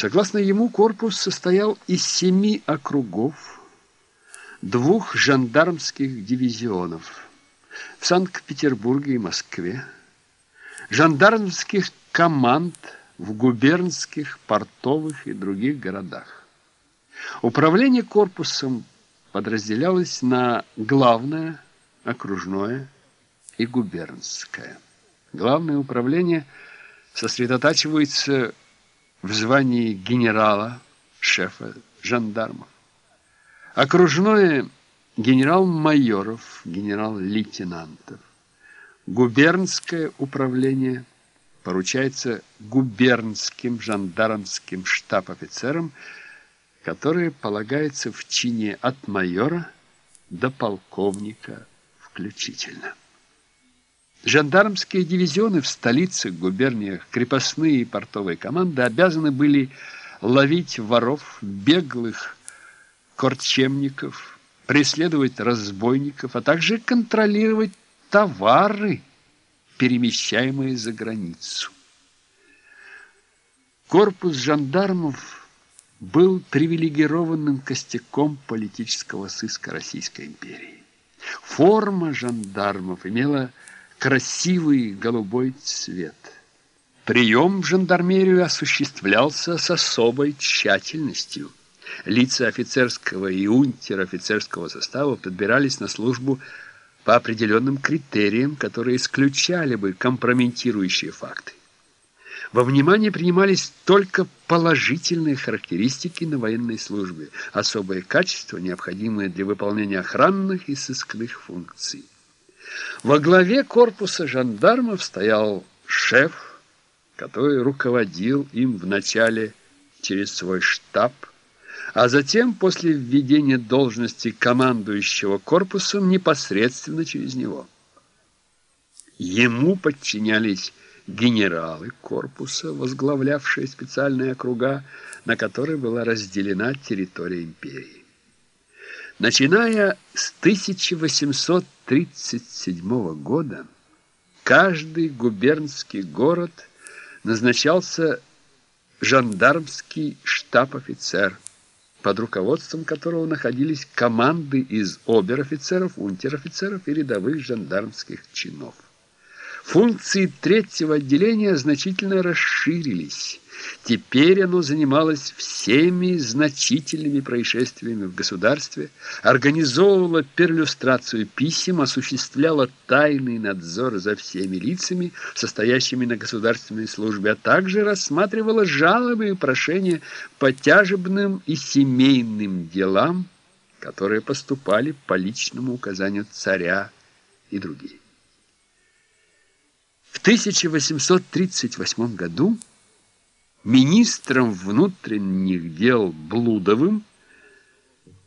Согласно ему, корпус состоял из семи округов, двух жандармских дивизионов в Санкт-Петербурге и Москве, жандармских команд в губернских, портовых и других городах. Управление корпусом подразделялось на главное, окружное и губернское. Главное управление сосредотачивается в звании генерала, шефа жандармов. Окружное – генерал-майоров, генерал-лейтенантов. Губернское управление поручается губернским жандармским штаб-офицерам, которые полагаются в чине от майора до полковника включительно. Жандармские дивизионы в столицах, губерниях, крепостные и портовые команды обязаны были ловить воров, беглых корчемников, преследовать разбойников, а также контролировать товары, перемещаемые за границу. Корпус жандармов был привилегированным костяком политического сыска Российской империи. Форма жандармов имела красивый голубой цвет. Прием в жандармерию осуществлялся с особой тщательностью. Лица офицерского и унтер-офицерского состава подбирались на службу по определенным критериям, которые исключали бы компрометирующие факты. Во внимание принимались только положительные характеристики на военной службе, особые качества, необходимые для выполнения охранных и сыскных функций. Во главе корпуса жандармов стоял шеф, который руководил им вначале через свой штаб, а затем после введения должности командующего корпусом непосредственно через него. Ему подчинялись генералы корпуса, возглавлявшие специальные округа, на которые была разделена территория империи. Начиная с 1837 года, каждый губернский город назначался жандармский штаб-офицер, под руководством которого находились команды из обер-офицеров, унтер-офицеров и рядовых жандармских чинов. Функции третьего отделения значительно расширились. Теперь оно занималось всеми значительными происшествиями в государстве, организовывало перлюстрацию писем, осуществляло тайный надзор за всеми лицами, состоящими на государственной службе, а также рассматривало жалобы и прошения по тяжебным и семейным делам, которые поступали по личному указанию царя и другие. В 1838 году министром внутренних дел Блудовым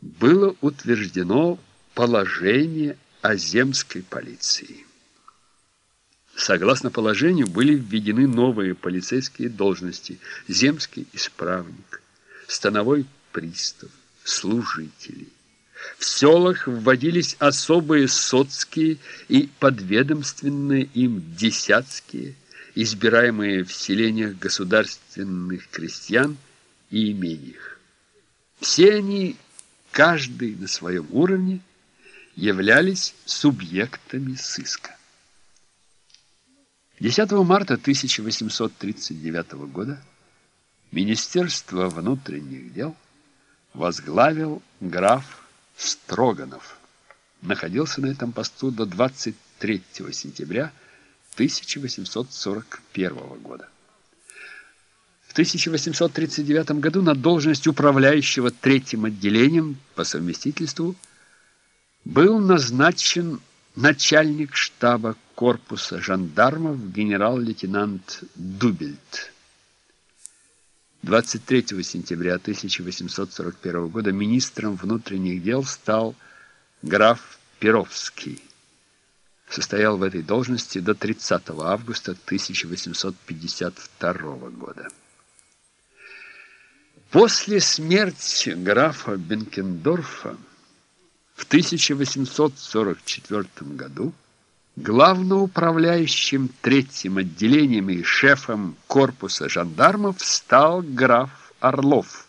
было утверждено положение о земской полиции. Согласно положению были введены новые полицейские должности – земский исправник, становой пристав, служители. В селах вводились особые соцкие и подведомственные им десятские – избираемые в селениях государственных крестьян и имениях. Все они, каждый на своем уровне, являлись субъектами сыска. 10 марта 1839 года Министерство внутренних дел возглавил граф Строганов. Находился на этом посту до 23 сентября 1841 года. В 1839 году на должность управляющего третьим отделением по совместительству был назначен начальник штаба корпуса жандармов генерал-лейтенант Дубельт. 23 сентября 1841 года министром внутренних дел стал граф Перовский состоял в этой должности до 30 августа 1852 года. После смерти графа Бенкендорфа в 1844 году главноуправляющим третьим отделением и шефом корпуса жандармов стал граф Орлов